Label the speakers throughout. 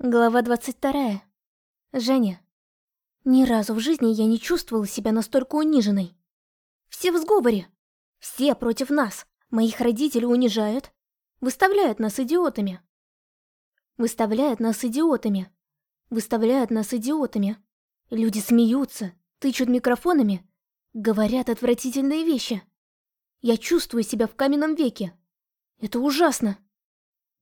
Speaker 1: Глава 22. Женя. Ни разу в жизни я не чувствовала себя настолько униженной. Все в сговоре. Все против нас. Моих родителей унижают. Выставляют нас идиотами. Выставляют нас идиотами. Выставляют нас идиотами. Люди смеются, тычут микрофонами, говорят отвратительные вещи. Я чувствую себя в каменном веке. Это ужасно.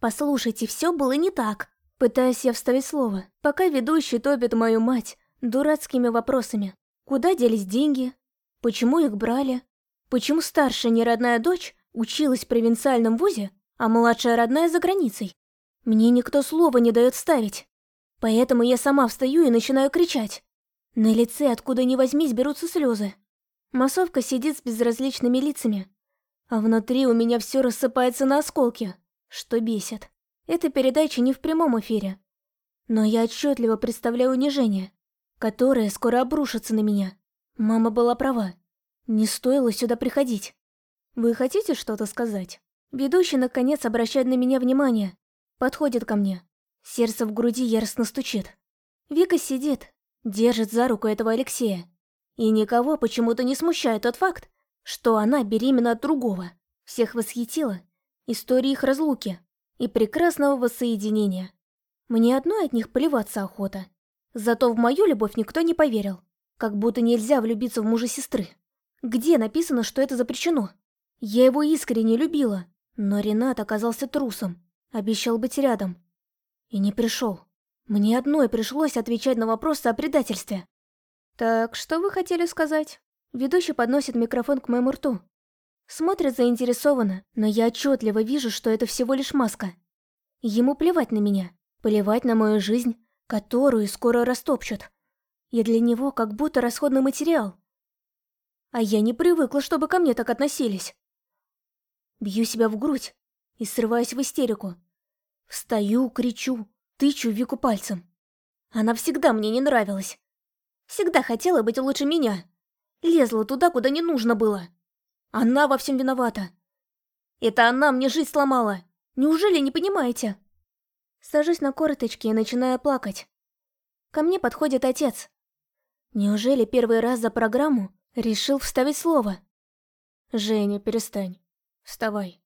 Speaker 1: Послушайте, все было не так. Пытаюсь я вставить слово, пока ведущий топит мою мать дурацкими вопросами. Куда делись деньги? Почему их брали? Почему старшая неродная дочь училась в провинциальном вузе, а младшая родная за границей? Мне никто слова не дает ставить. Поэтому я сама встаю и начинаю кричать. На лице, откуда ни возьмись, берутся слезы. Массовка сидит с безразличными лицами, а внутри у меня все рассыпается на осколки, что бесит. Эта передача не в прямом эфире. Но я отчетливо представляю унижение, которое скоро обрушится на меня. Мама была права. Не стоило сюда приходить. Вы хотите что-то сказать? Ведущий наконец обращает на меня внимание. Подходит ко мне. Сердце в груди яростно стучит. Вика сидит, держит за руку этого Алексея. И никого почему-то не смущает тот факт, что она беременна от другого. Всех восхитила история их разлуки и прекрасного воссоединения. Мне одной от них поливаться охота. Зато в мою любовь никто не поверил. Как будто нельзя влюбиться в мужа сестры. Где написано, что это запрещено? Я его искренне любила, но Ренат оказался трусом. Обещал быть рядом. И не пришел. Мне одной пришлось отвечать на вопросы о предательстве. «Так, что вы хотели сказать?» Ведущий подносит микрофон к моему рту. Смотрит заинтересованно, но я отчетливо вижу, что это всего лишь маска. Ему плевать на меня, плевать на мою жизнь, которую скоро растопчут. Я для него как будто расходный материал. А я не привыкла, чтобы ко мне так относились. Бью себя в грудь и срываюсь в истерику. Встаю, кричу, тычу Вику пальцем. Она всегда мне не нравилась. Всегда хотела быть лучше меня. Лезла туда, куда не нужно было. Она во всем виновата. Это она мне жизнь сломала. Неужели не понимаете? Сажусь на корточки и начинаю плакать. Ко мне подходит отец. Неужели первый раз за программу решил вставить слово? Женя, перестань. Вставай.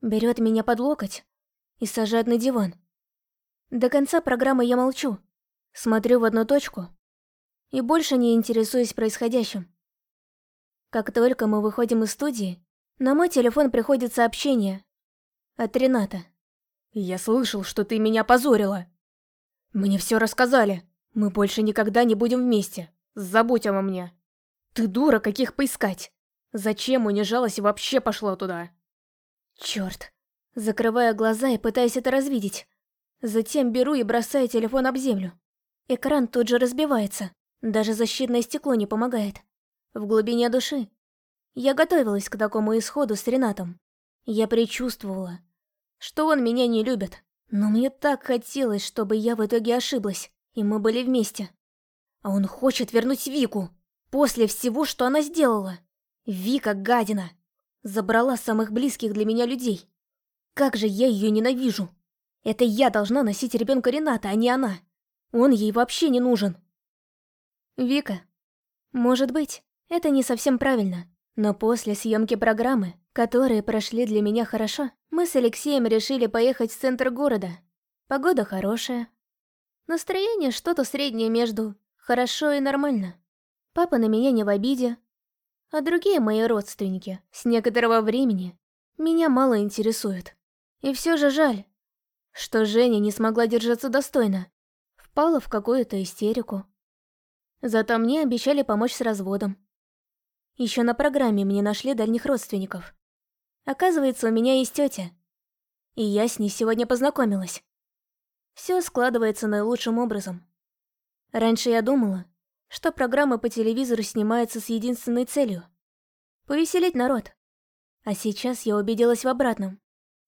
Speaker 1: Берет меня под локоть и сажает на диван. До конца программы я молчу, смотрю в одну точку и больше не интересуюсь происходящим. Как только мы выходим из студии, на мой телефон приходит сообщение от Рената. «Я слышал, что ты меня позорила. Мне все рассказали. Мы больше никогда не будем вместе. Забудь обо мне. Ты дура, каких поискать. Зачем унижалась и вообще пошла туда?» Черт. Закрываю глаза и пытаюсь это развидеть. Затем беру и бросаю телефон об землю. Экран тут же разбивается. Даже защитное стекло не помогает. В глубине души. Я готовилась к такому исходу с Ренатом. Я предчувствовала, что он меня не любит. Но мне так хотелось, чтобы я в итоге ошиблась, и мы были вместе. А он хочет вернуть Вику, после всего, что она сделала. Вика гадина. Забрала самых близких для меня людей. Как же я ее ненавижу. Это я должна носить ребенка Рената, а не она. Он ей вообще не нужен. Вика. Может быть. Это не совсем правильно. Но после съемки программы, которые прошли для меня хорошо, мы с Алексеем решили поехать в центр города. Погода хорошая. Настроение что-то среднее между «хорошо» и «нормально». Папа на меня не в обиде. А другие мои родственники с некоторого времени меня мало интересуют. И все же жаль, что Женя не смогла держаться достойно. Впала в какую-то истерику. Зато мне обещали помочь с разводом. Еще на программе мне нашли дальних родственников. Оказывается, у меня есть тетя. И я с ней сегодня познакомилась. Все складывается наилучшим образом. Раньше я думала, что программы по телевизору снимаются с единственной целью – повеселить народ. А сейчас я убедилась в обратном.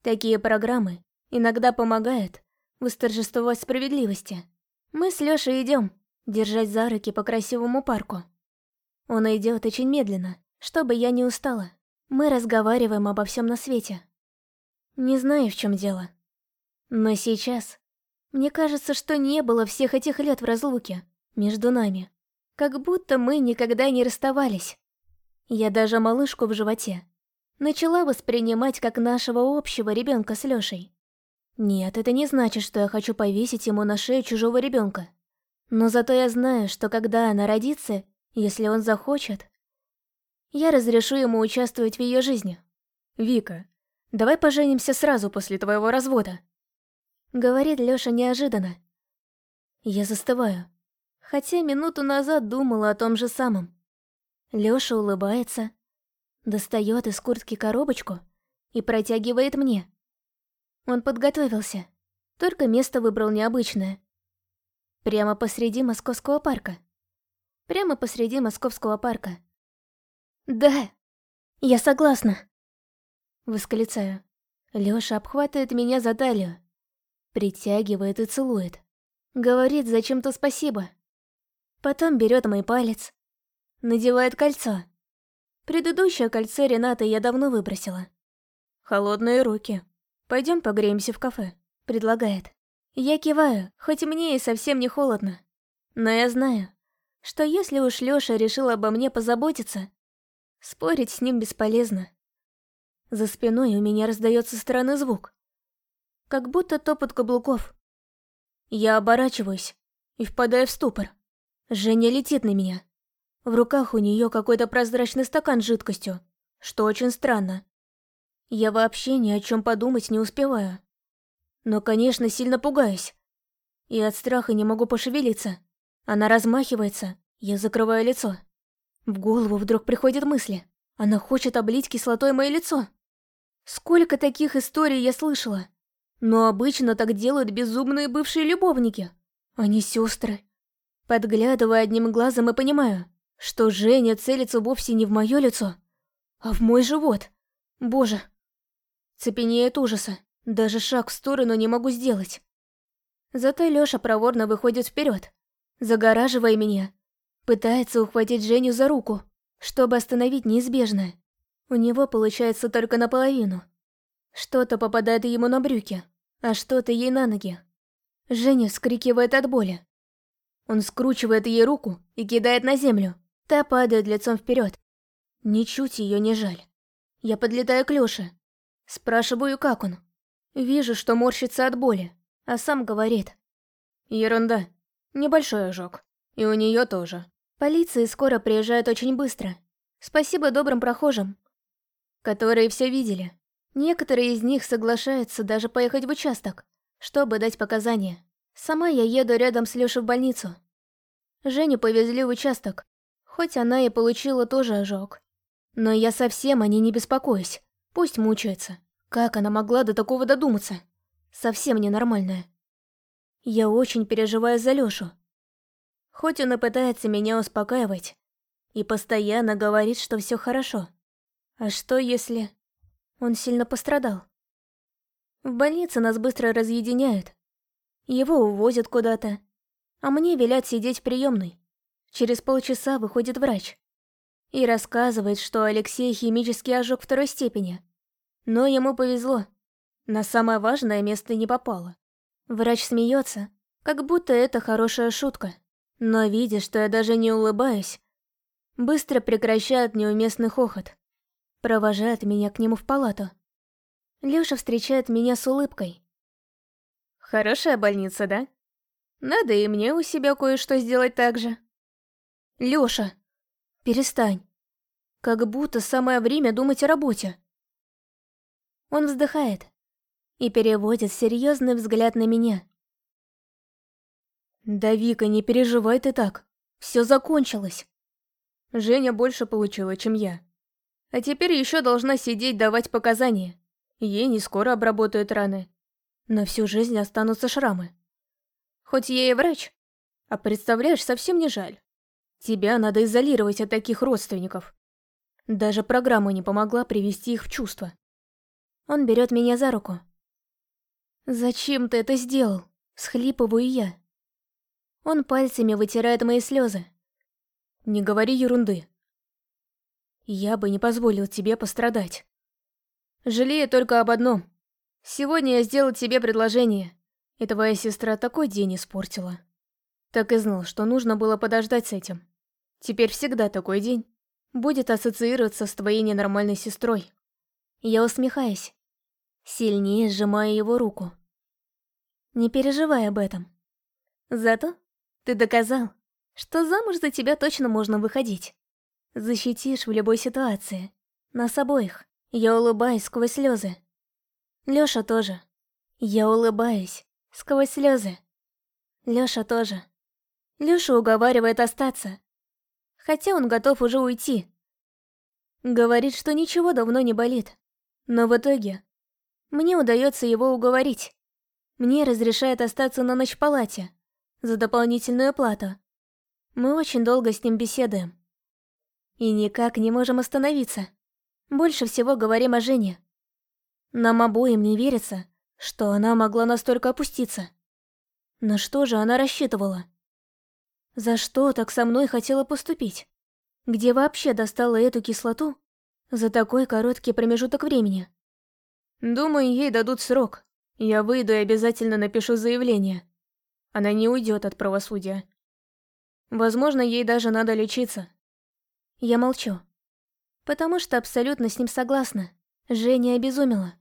Speaker 1: Такие программы иногда помогают восторжествовать справедливости. Мы с Лёшей идем, держать за руки по красивому парку. Он идет очень медленно, чтобы я не устала. Мы разговариваем обо всем на свете. Не знаю, в чем дело. Но сейчас Мне кажется, что не было всех этих лет в разлуке между нами. Как будто мы никогда не расставались. Я даже малышку в животе начала воспринимать как нашего общего ребенка с Лешей. Нет, это не значит, что я хочу повесить ему на шею чужого ребенка. Но зато я знаю, что когда она родится, если он захочет, я разрешу ему участвовать в ее жизни.
Speaker 2: Вика, давай поженимся сразу после твоего развода.
Speaker 1: Говорит Лёша неожиданно. Я застываю, хотя минуту назад думала о том же самом. Лёша улыбается, достает из куртки коробочку и протягивает мне. Он подготовился, только место выбрал необычное. Прямо посреди московского парка. Прямо посреди московского парка. «Да, я согласна!» Восклицаю. Лёша обхватывает меня за талию, притягивает и целует. Говорит зачем-то спасибо. Потом берет мой палец, надевает кольцо. Предыдущее кольцо Рената я давно выбросила.
Speaker 2: Холодные руки. Пойдем погреемся в кафе, предлагает.
Speaker 1: Я киваю, хоть мне и совсем не холодно. Но я знаю, что если уж Лёша решил обо мне позаботиться, спорить с ним бесполезно. За спиной у меня раздается странный звук. Как будто топот каблуков. Я оборачиваюсь и впадаю в ступор. Женя летит на меня. В руках у нее какой-то прозрачный стакан с жидкостью, что очень странно. Я вообще ни о чем подумать не успеваю. Но, конечно, сильно пугаюсь. И от страха не могу пошевелиться. Она размахивается, я закрываю лицо. В голову вдруг приходят мысли. Она хочет облить кислотой мое лицо. Сколько таких историй я слышала. Но обычно так делают безумные бывшие любовники. Они сестры. Подглядываю одним глазом и понимаю, что Женя целится вовсе не в мое лицо, а в мой живот. Боже, Цепенеет ужаса. Даже шаг в сторону не могу сделать. Зато Лёша проворно выходит вперед, загораживая меня. Пытается ухватить Женю за руку, чтобы остановить неизбежное. У него получается только наполовину. Что-то попадает ему на брюки, а что-то ей на ноги. Женя вскрикивает от боли. Он скручивает ей руку и кидает на землю. Та падает лицом вперед. Ничуть ее не жаль. Я подлетаю к Лёше, Спрашиваю, как он. Вижу, что морщится от боли, а сам говорит.
Speaker 2: Ерунда. Небольшой ожог. И у нее тоже.
Speaker 1: Полиция скоро приезжает очень быстро. Спасибо добрым прохожим, которые все видели. Некоторые из них соглашаются даже поехать в участок, чтобы дать показания. Сама я еду рядом с Лешей в больницу. Женю повезли в участок, хоть она и получила тоже ожог. Но я совсем о ней не беспокоюсь. Пусть мучается. Как она могла до такого додуматься? Совсем ненормальная. Я очень переживаю за Лёшу. Хоть он и пытается меня успокаивать, и постоянно говорит, что все хорошо. А что если... Он сильно пострадал? В больнице нас быстро разъединяют. Его увозят куда-то, а мне велят сидеть в приемной. Через полчаса выходит врач и рассказывает, что Алексей химический ожог второй степени. Но ему повезло. На самое важное место не попало. Врач смеется, как будто это хорошая шутка. Но видя, что я даже не улыбаюсь, быстро прекращает неуместный хохот. Провожает меня к нему в палату. Лёша встречает меня с улыбкой.
Speaker 2: Хорошая больница, да? Надо и мне у себя кое-что сделать так же.
Speaker 1: Лёша, перестань. Как будто самое время думать о работе. Он вздыхает и переводит серьезный взгляд на меня.
Speaker 2: Да, Вика, не переживай ты так. Все закончилось. Женя больше получила, чем я. А теперь еще должна сидеть давать показания. Ей не скоро обработают раны. На всю жизнь останутся шрамы. Хоть я и врач, а представляешь, совсем не жаль. Тебя надо изолировать от таких родственников. Даже программа не помогла привести их в чувство.
Speaker 1: Он берет меня за руку. «Зачем ты это сделал?» – схлипываю я. Он пальцами вытирает мои слезы.
Speaker 2: «Не говори ерунды. Я бы не позволил тебе пострадать. Жалею только об одном. Сегодня я сделал тебе предложение, И твоя сестра такой день испортила. Так и знал, что нужно было подождать с этим. Теперь всегда такой день будет ассоциироваться с твоей ненормальной сестрой.
Speaker 1: Я усмехаюсь, сильнее сжимая его руку. Не переживай об этом. Зато ты доказал, что замуж за тебя точно можно выходить. Защитишь в любой ситуации. Нас обоих. Я улыбаюсь сквозь слезы. Лёша тоже. Я улыбаюсь сквозь слезы. Лёша тоже. Лёша уговаривает остаться. Хотя он готов уже уйти. Говорит, что ничего давно не болит. Но в итоге мне удается его уговорить. Мне разрешает остаться на ночь в палате за дополнительную плату. Мы очень долго с ним беседуем. И никак не можем остановиться. Больше всего говорим о Жене. Нам обоим не верится, что она могла настолько опуститься. На что же она рассчитывала? За что так со мной хотела поступить? Где вообще достала эту кислоту за такой короткий промежуток времени?
Speaker 2: Думаю, ей дадут срок. Я выйду и обязательно напишу заявление. Она не уйдет от правосудия. Возможно, ей даже надо лечиться.
Speaker 1: Я молчу. Потому что абсолютно с ним согласна. Женя обезумела.